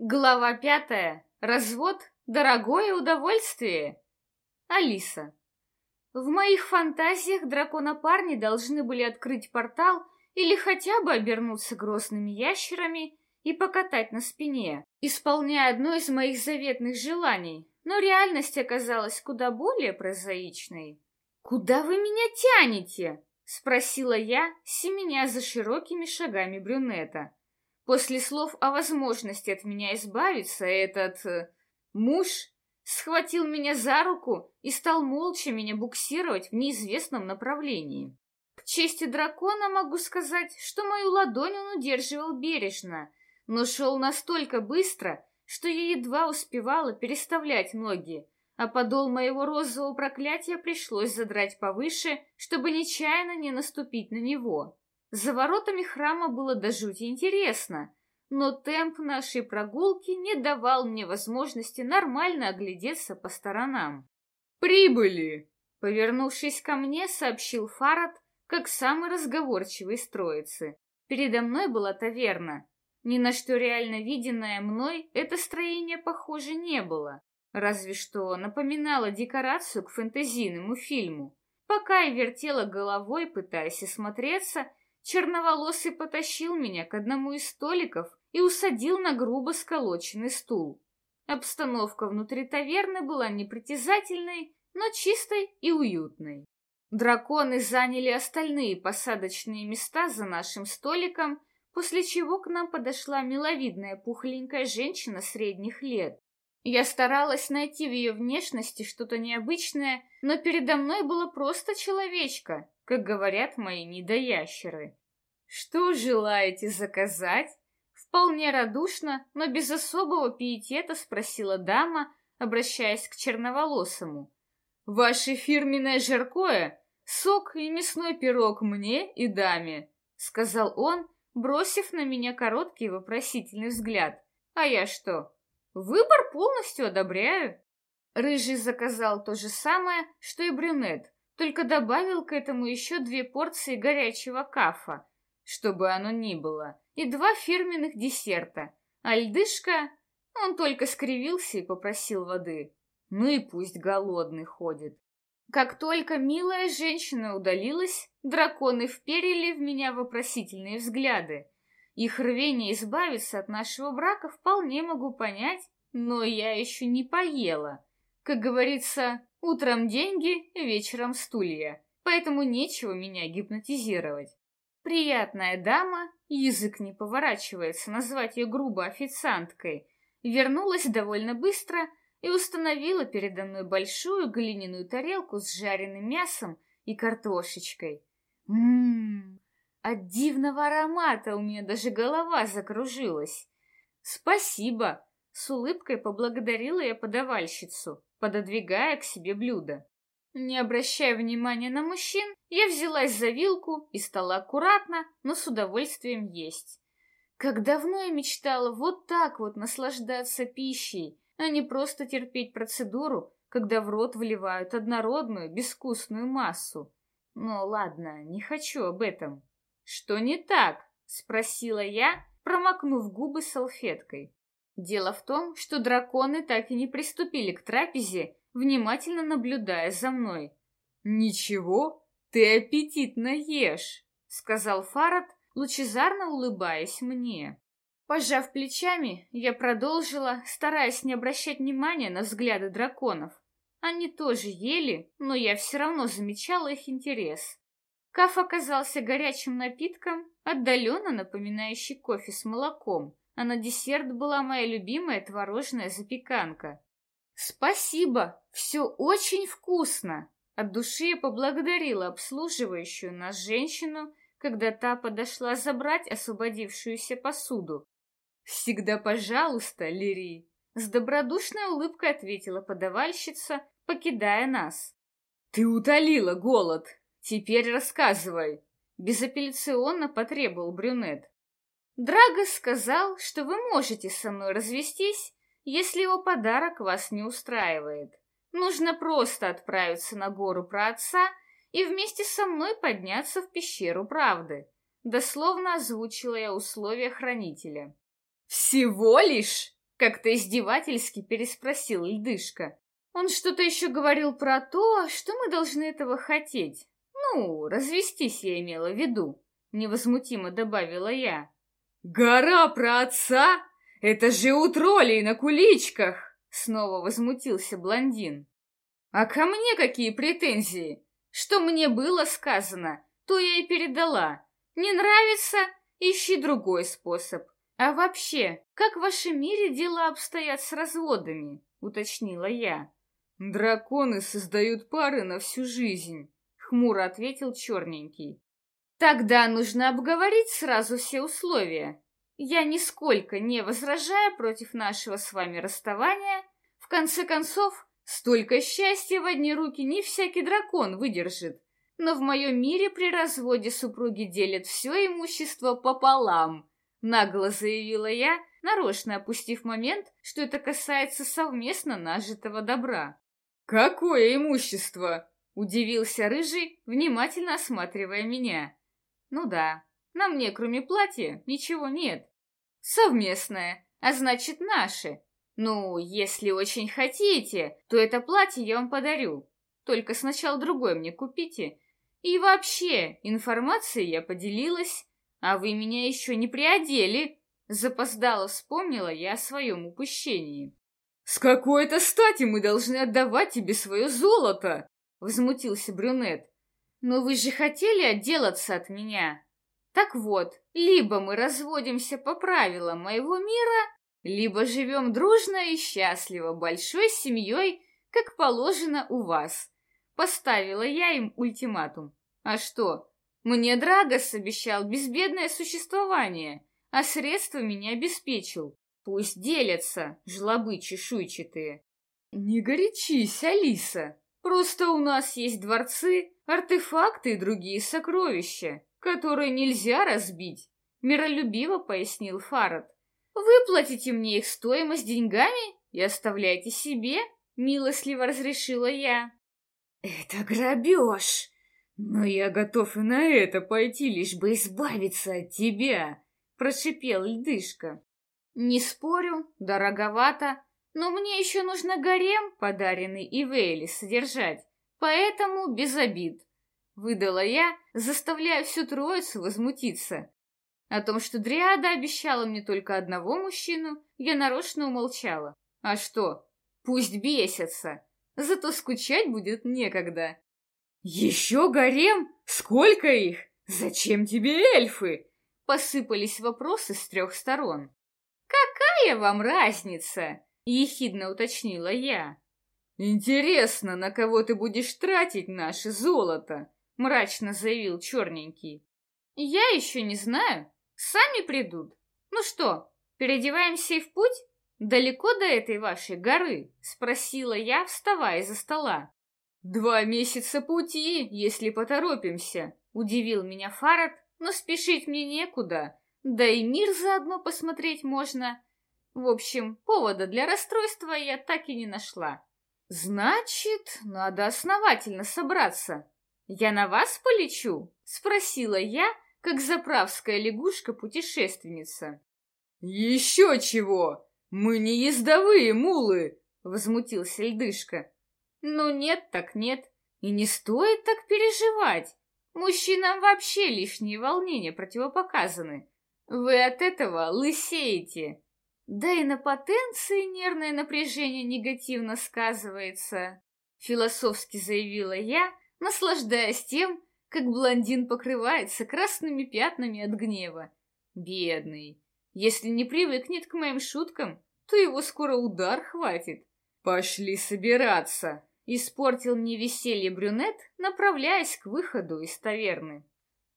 Глава пятая. Развод – дорогое удовольствие. Алиса. В моих фантазиях драконопарни должны были открыть портал или хотя бы обернуться грозными ящерами и покатать на спине, исполняя одно из моих заветных желаний, но реальность оказалась куда более прозаичной. «Куда вы меня тянете?» — спросила я, семеня за широкими шагами брюнета. После слов о возможности от меня избавиться, этот э, муж схватил меня за руку и стал молча меня буксировать в неизвестном направлении. К чести дракона могу сказать, что мою ладонь он удерживал бережно, но шел настолько быстро, что я едва успевала переставлять ноги, а подол моего розового проклятия пришлось задрать повыше, чтобы нечаянно не наступить на него. За воротами храма было до жути интересно, но темп нашей прогулки не давал мне возможности нормально оглядеться по сторонам. «Прибыли!» Повернувшись ко мне, сообщил Фарад, как самый разговорчивый из троицы. Передо мной была таверна. Ни на что реально виденное мной это строение похоже не было, разве что напоминало декорацию к фэнтезийному фильму. Пока я вертела головой, пытаясь осмотреться, черноволосый потащил меня к одному из столиков и усадил на грубо сколоченный стул. Обстановка внутри таверны была непритязательной, но чистой и уютной. Драконы заняли остальные посадочные места за нашим столиком, после чего к нам подошла миловидная пухленькая женщина средних лет. Я старалась найти в ее внешности что-то необычное, но передо мной была просто человечка, как говорят мои недоящеры. «Что желаете заказать?» Вполне радушно, но без особого пиетета спросила дама, обращаясь к черноволосому. «Ваше фирменное жаркое? Сок и мясной пирог мне и даме», — сказал он, бросив на меня короткий вопросительный взгляд. «А я что? Выбор полностью одобряю». Рыжий заказал то же самое, что и брюнет, только добавил к этому еще две порции горячего кафа, чтобы оно ни было, и два фирменных десерта. А льдышка, он только скривился и попросил воды. Ну и пусть голодный ходит. Как только милая женщина удалилась, драконы вперили в меня вопросительные взгляды. Их рвение избавиться от нашего брака вполне могу понять, но я еще не поела. Как говорится, утром деньги, вечером стулья, поэтому нечего меня гипнотизировать. Приятная дама, язык не поворачивается назвать ее грубо официанткой, вернулась довольно быстро и установила передо мной большую глиняную тарелку с жареным мясом и картошечкой. Ммм, от дивного аромата у меня даже голова закружилась. Спасибо, с улыбкой поблагодарила я подавальщицу, пододвигая к себе блюдо. Не обращая внимания на мужчин, я взялась за вилку и стала аккуратно, но с удовольствием есть. Как давно я мечтала вот так вот наслаждаться пищей, а не просто терпеть процедуру, когда в рот вливают однородную, безвкусную массу. Но ладно, не хочу об этом. Что не так? Спросила я, промокнув губы салфеткой. Дело в том, что драконы так и не приступили к трапезе, внимательно наблюдая за мной. «Ничего, ты аппетитно ешь», — сказал Фарад, лучезарно улыбаясь мне. Пожав плечами, я продолжила, стараясь не обращать внимания на взгляды драконов. Они тоже ели, но я все равно замечала их интерес. Каф оказался горячим напитком, отдаленно напоминающий кофе с молоком, а на десерт была моя любимая творожная запеканка. «Спасибо, все очень вкусно!» От души я поблагодарила обслуживающую нас женщину, когда та подошла забрать освободившуюся посуду. «Всегда пожалуйста, Лири!» С добродушной улыбкой ответила подавальщица, покидая нас. «Ты утолила голод! Теперь рассказывай!» Безапелляционно потребовал брюнет. Драгос сказал, что вы можете со мной развестись, если его подарок вас не устраивает. Нужно просто отправиться на гору про отца и вместе со мной подняться в пещеру правды. Дословно озвучила я условия хранителя. «Всего лишь?» Как-то издевательски переспросил льдышка. Он что-то еще говорил про то, что мы должны этого хотеть. Ну, развестись я имела в виду, невозмутимо добавила я. Гора про отца? Это же у троллей на куличках! Снова возмутился блондин. А ко мне какие претензии? Что мне было сказано, то я и передала. Не нравится? Ищи другой способ. А вообще, как в вашем мире дела обстоят с разводами? Уточнила я. Драконы создают пары на всю жизнь, хмуро ответил черненький. Тогда нужно обговорить сразу все условия. Я нисколько не возражаю против нашего с вами расставания. В конце концов, столько счастья в одни руки не всякий дракон выдержит. Но в моем мире при разводе супруги делят все имущество пополам, нагло заявила я, нарочно опустив момент, что это касается совместно нажитого добра. «Какое имущество?» — удивился Рыжий, внимательно осматривая меня. «Ну да, на мне, кроме платья, ничего нет. Совместное, а значит наше. Ну, если очень хотите, то это платье я вам подарю. Только сначала другое мне купите. И вообще, информацией я поделилась, а вы меня еще не приодели. Запоздало вспомнила я о своем упущении. «С какой-то стати мы должны отдавать тебе свое золото?» — возмутился брюнет. «Но вы же хотели отделаться от меня. Так вот, либо мы разводимся по правилам моего мира, либо живем дружно и счастливо большой семьей, как положено у вас. Поставила я им ультиматум. А что? Мне Драгос обещал безбедное существование, а средства меня обеспечил. Пусть делятся, жлобы чешуйчатые. Не горячись, Алиса. Просто у нас есть дворцы, артефакты и другие сокровища, которые нельзя разбить, миролюбиво пояснил Фарад. Выплатите мне их стоимость деньгами и оставляйте себе, милостливо разрешила я. «Это грабеж! Но я готов и на это пойти, лишь бы избавиться от тебя!» — прошипел льдышка. «Не спорю, дороговато, но мне еще нужно гарем, подаренный Ивейли, содержать, поэтому без обид», — выдала я, заставляя всю троицу возмутиться. О том, что Дриада обещала мне только одного мужчину, я нарочно умолчала. А что? Пусть бесятся. Зато скучать будет некогда. «Еще гарем? Сколько их? Зачем тебе эльфы?» Посыпались вопросы с трех сторон. «Какая вам разница?» — ехидно уточнила я. «Интересно, на кого ты будешь тратить наше золото?» — мрачно заявил черненький. «Я еще не знаю. Сами придут. Ну что, переодеваемся и в путь?» «Далеко до этой вашей горы?» — спросила я, вставая за стола. «Два месяца пути, если поторопимся», — удивил меня Фарад, но спешить мне некуда, да и мир заодно посмотреть можно. В общем, повода для расстройства я так и не нашла. «Значит, надо основательно собраться. Я на вас полечу?» — спросила я, как заправская лягушка-путешественница. «Еще чего!» «Мы не ездовые мулы!» — возмутился льдышка. «Ну нет так нет, и не стоит так переживать. Мужчинам вообще лишние волнения противопоказаны. Вы от этого лысеете. Да и на потенции нервное напряжение негативно сказывается», — философски заявила я, наслаждаясь тем, как блондин покрывается красными пятнами от гнева. Бедный. Если не привыкнет к моим шуткам, то его скоро удар хватит. Пошли собираться. Испортил мне веселье брюнет, направляясь к выходу из таверны.